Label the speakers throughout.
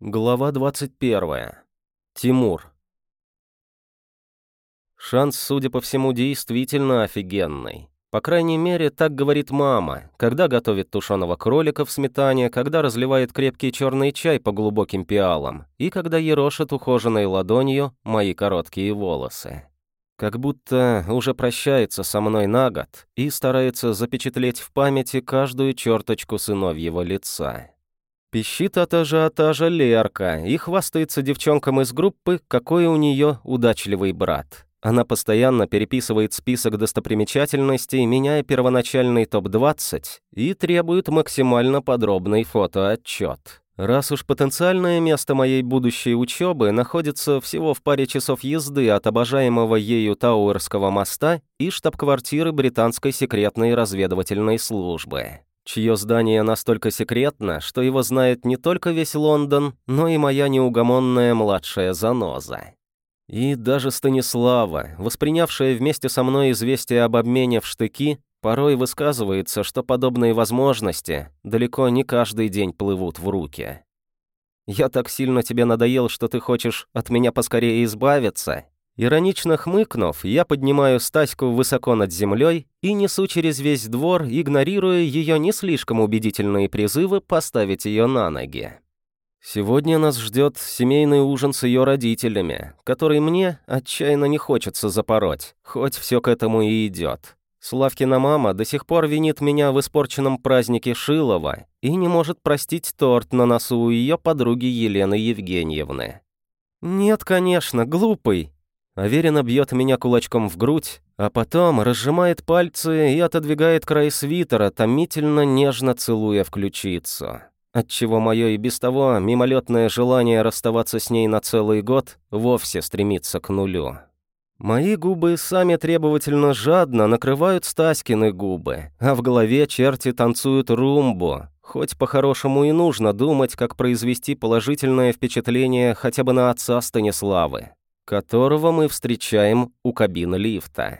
Speaker 1: Глава 21. Тимур. Шанс, судя по всему, действительно офигенный. По крайней мере, так говорит мама, когда готовит тушеного кролика в сметане, когда разливает крепкий черный чай по глубоким пиалам и когда ерошит ухоженной ладонью мои короткие волосы. Как будто уже прощается со мной на год и старается запечатлеть в памяти каждую черточку сыновьего лица. Пищит от ажиотажа Лерка и хвастается девчонкам из группы, какой у нее удачливый брат. Она постоянно переписывает список достопримечательностей, меняя первоначальный топ-20 и требует максимально подробный фотоотчет. Раз уж потенциальное место моей будущей учебы находится всего в паре часов езды от обожаемого ею Тауэрского моста и штаб-квартиры британской секретной разведывательной службы чье здание настолько секретно, что его знает не только весь Лондон, но и моя неугомонная младшая заноза. И даже Станислава, воспринявшая вместе со мной известие об обмене в штыки, порой высказывается, что подобные возможности далеко не каждый день плывут в руки. «Я так сильно тебе надоел, что ты хочешь от меня поскорее избавиться», Иронично хмыкнув, я поднимаю Стаську высоко над землей и несу через весь двор, игнорируя ее не слишком убедительные призывы поставить ее на ноги. Сегодня нас ждет семейный ужин с ее родителями, который мне отчаянно не хочется запороть, хоть все к этому и идет. Славкина мама до сих пор винит меня в испорченном празднике Шилова и не может простить торт на носу у ее подруги Елены Евгеньевны. «Нет, конечно, глупый», Аверина бьет меня кулачком в грудь, а потом разжимает пальцы и отодвигает край свитера, томительно нежно целуя в ключицу. Отчего мое и без того мимолетное желание расставаться с ней на целый год вовсе стремится к нулю. Мои губы сами требовательно жадно накрывают Стаськины губы, а в голове черти танцуют румбу, хоть по-хорошему и нужно думать, как произвести положительное впечатление хотя бы на отца Станиславы которого мы встречаем у кабины лифта.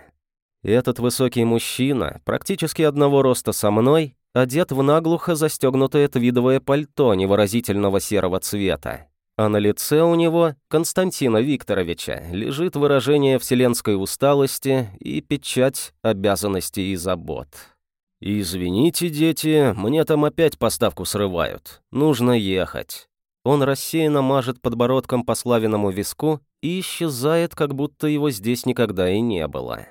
Speaker 1: Этот высокий мужчина, практически одного роста со мной, одет в наглухо застегнутое твидовое пальто невыразительного серого цвета. А на лице у него, Константина Викторовича, лежит выражение вселенской усталости и печать обязанностей и забот. «Извините, дети, мне там опять поставку срывают. Нужно ехать». Он рассеянно мажет подбородком по славяному виску и исчезает, как будто его здесь никогда и не было.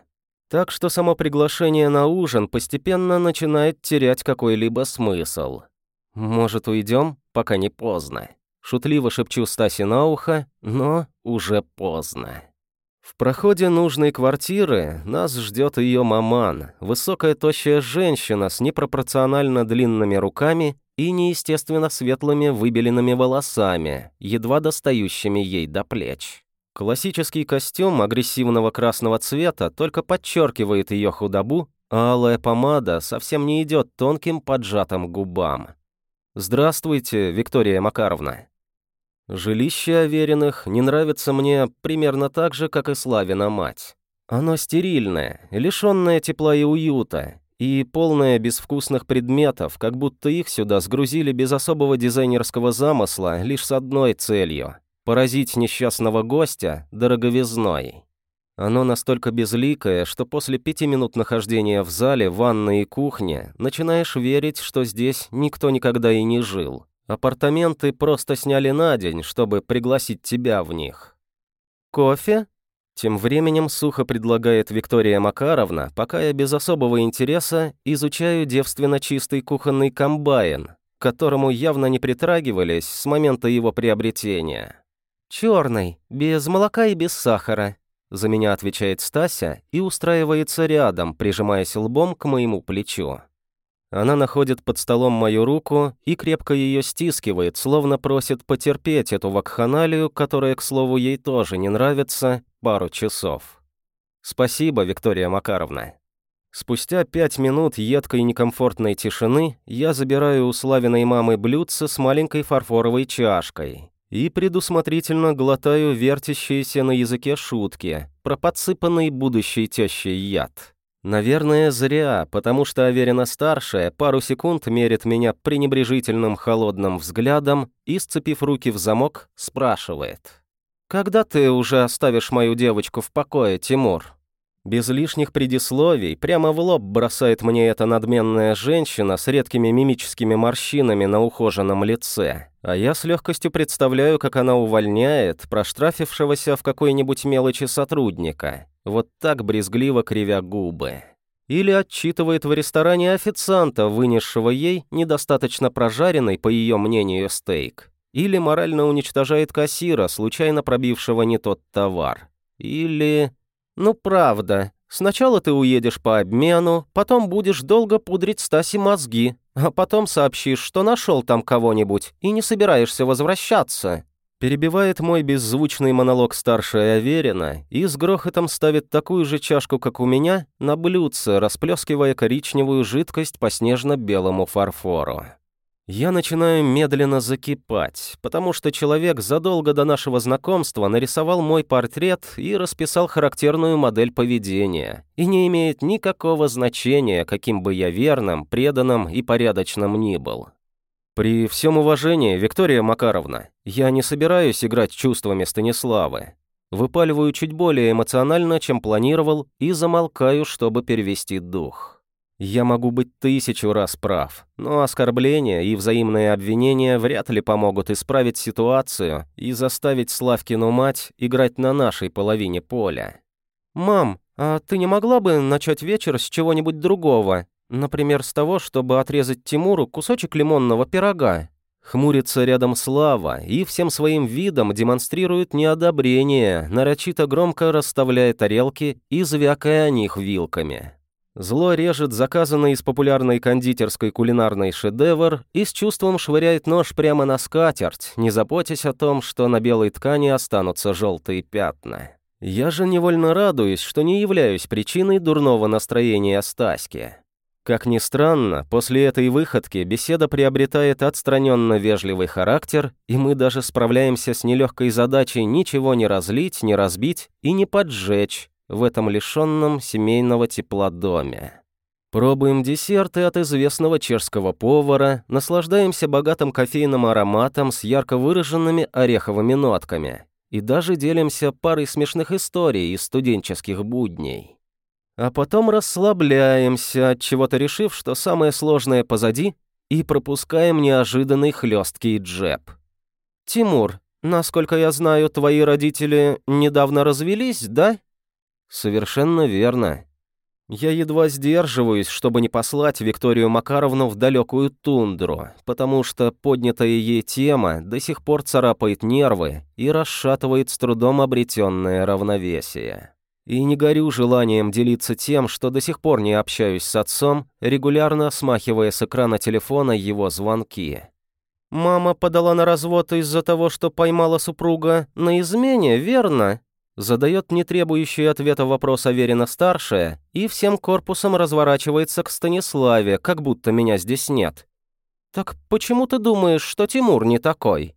Speaker 1: Так что само приглашение на ужин постепенно начинает терять какой-либо смысл. «Может, уйдем, пока не поздно?» Шутливо шепчу Стасе на ухо, но уже поздно. В проходе нужной квартиры нас ждет ее маман, высокая тощая женщина с непропорционально длинными руками и неестественно светлыми выбеленными волосами, едва достающими ей до плеч. Классический костюм агрессивного красного цвета только подчеркивает ее худобу, а алая помада совсем не идет тонким поджатым губам. «Здравствуйте, Виктория Макаровна». Жилище Авериных не нравится мне примерно так же, как и Славина мать. Оно стерильное, лишённое тепла и уюта, и полное безвкусных предметов, как будто их сюда сгрузили без особого дизайнерского замысла лишь с одной целью поразить несчастного гостя дороговизной. Оно настолько безликое, что после пяти минут нахождения в зале, ванной и кухне начинаешь верить, что здесь никто никогда и не жил. Апартаменты просто сняли на день, чтобы пригласить тебя в них. «Кофе?» Тем временем сухо предлагает Виктория Макаровна, пока я без особого интереса изучаю девственно чистый кухонный комбайн, к которому явно не притрагивались с момента его приобретения. «Черный, без молока и без сахара», — за меня отвечает Стася и устраивается рядом, прижимаясь лбом к моему плечу. Она находит под столом мою руку и крепко ее стискивает, словно просит потерпеть эту вакханалию, которая, к слову, ей тоже не нравится, пару часов. Спасибо, Виктория Макаровна. Спустя пять минут едкой некомфортной тишины я забираю у Славиной мамы блюдце с маленькой фарфоровой чашкой и предусмотрительно глотаю вертящиеся на языке шутки про подсыпанный будущей тещей яд. Наверное, зря, потому что Аверина-старшая пару секунд мерит меня пренебрежительным холодным взглядом и, сцепив руки в замок, спрашивает. «Когда ты уже оставишь мою девочку в покое, Тимур?» Без лишних предисловий, прямо в лоб бросает мне эта надменная женщина с редкими мимическими морщинами на ухоженном лице. А я с легкостью представляю, как она увольняет проштрафившегося в какой-нибудь мелочи сотрудника. Вот так брезгливо кривя губы. Или отчитывает в ресторане официанта, вынесшего ей недостаточно прожаренный, по ее мнению, стейк. Или морально уничтожает кассира, случайно пробившего не тот товар. Или... «Ну правда, сначала ты уедешь по обмену, потом будешь долго пудрить Стасе мозги, а потом сообщишь, что нашел там кого-нибудь и не собираешься возвращаться». Перебивает мой беззвучный монолог старшая Аверина и с грохотом ставит такую же чашку, как у меня, на блюдце, расплескивая коричневую жидкость по снежно-белому фарфору. Я начинаю медленно закипать, потому что человек задолго до нашего знакомства нарисовал мой портрет и расписал характерную модель поведения, и не имеет никакого значения, каким бы я верным, преданным и порядочным ни был. При всем уважении, Виктория Макаровна, я не собираюсь играть чувствами Станиславы. Выпаливаю чуть более эмоционально, чем планировал, и замолкаю, чтобы перевести дух. Я могу быть тысячу раз прав, но оскорбления и взаимные обвинения вряд ли помогут исправить ситуацию и заставить Славкину мать играть на нашей половине поля. «Мам, а ты не могла бы начать вечер с чего-нибудь другого? Например, с того, чтобы отрезать Тимуру кусочек лимонного пирога?» Хмурится рядом Слава и всем своим видом демонстрирует неодобрение, нарочито громко расставляя тарелки и звякая о них вилками. Зло режет заказанный из популярной кондитерской кулинарный шедевр и с чувством швыряет нож прямо на скатерть, не заботясь о том, что на белой ткани останутся желтые пятна. Я же невольно радуюсь, что не являюсь причиной дурного настроения Стаськи. Как ни странно, после этой выходки беседа приобретает отстраненно вежливый характер, и мы даже справляемся с нелегкой задачей ничего не разлить, не разбить и не поджечь, в этом лишенном семейного тепла доме. Пробуем десерты от известного чешского повара, наслаждаемся богатым кофейным ароматом с ярко выраженными ореховыми нотками и даже делимся парой смешных историй из студенческих будней. А потом расслабляемся, от чего-то решив, что самое сложное позади, и пропускаем неожиданный хлесткий джеб. «Тимур, насколько я знаю, твои родители недавно развелись, да?» «Совершенно верно. Я едва сдерживаюсь, чтобы не послать Викторию Макаровну в далекую тундру, потому что поднятая ей тема до сих пор царапает нервы и расшатывает с трудом обретенное равновесие. И не горю желанием делиться тем, что до сих пор не общаюсь с отцом, регулярно смахивая с экрана телефона его звонки. «Мама подала на развод из-за того, что поймала супруга на измене, верно?» Задает не требующий ответа вопрос Аверина-старшая и всем корпусом разворачивается к Станиславе, как будто меня здесь нет. «Так почему ты думаешь, что Тимур не такой?»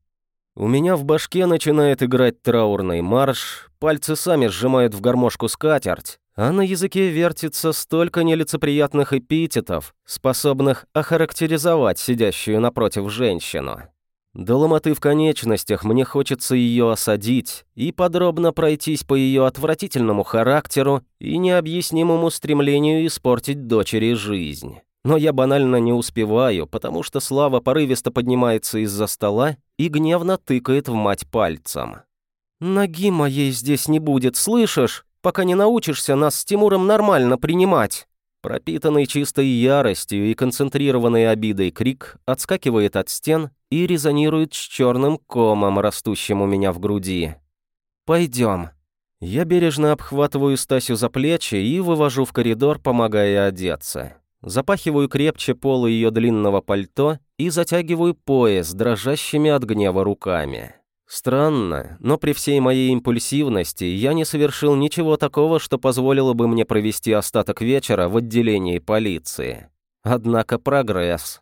Speaker 1: У меня в башке начинает играть траурный марш, пальцы сами сжимают в гармошку скатерть, а на языке вертится столько нелицеприятных эпитетов, способных охарактеризовать сидящую напротив женщину. До ломоты в конечностях мне хочется ее осадить и подробно пройтись по ее отвратительному характеру и необъяснимому стремлению испортить дочери жизнь. Но я банально не успеваю, потому что Слава порывисто поднимается из-за стола и гневно тыкает в мать пальцем. «Ноги моей здесь не будет, слышишь? Пока не научишься нас с Тимуром нормально принимать». Пропитанный чистой яростью и концентрированной обидой крик отскакивает от стен и резонирует с черным комом, растущим у меня в груди. «Пойдем». Я бережно обхватываю Стасю за плечи и вывожу в коридор, помогая одеться. Запахиваю крепче полы ее длинного пальто и затягиваю пояс дрожащими от гнева руками. Странно, но при всей моей импульсивности я не совершил ничего такого, что позволило бы мне провести остаток вечера в отделении полиции. Однако прогресс.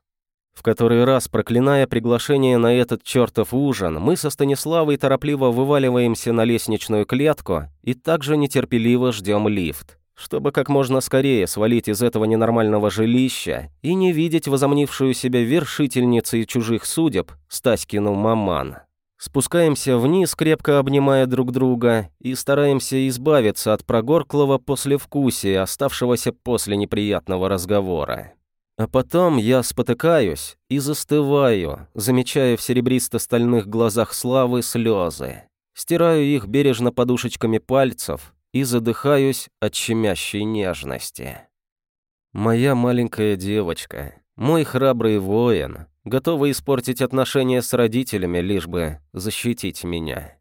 Speaker 1: В который раз, проклиная приглашение на этот чертов ужин, мы со Станиславой торопливо вываливаемся на лестничную клетку и также нетерпеливо ждем лифт, чтобы как можно скорее свалить из этого ненормального жилища и не видеть возомнившую себя вершительницей чужих судеб Стаськину маман. Спускаемся вниз, крепко обнимая друг друга, и стараемся избавиться от прогорклого послевкусия, оставшегося после неприятного разговора. А потом я спотыкаюсь и застываю, замечая в серебристо-стальных глазах Славы слезы. Стираю их бережно подушечками пальцев и задыхаюсь от щемящей нежности. Моя маленькая девочка, мой храбрый воин, готовый испортить отношения с родителями, лишь бы защитить меня.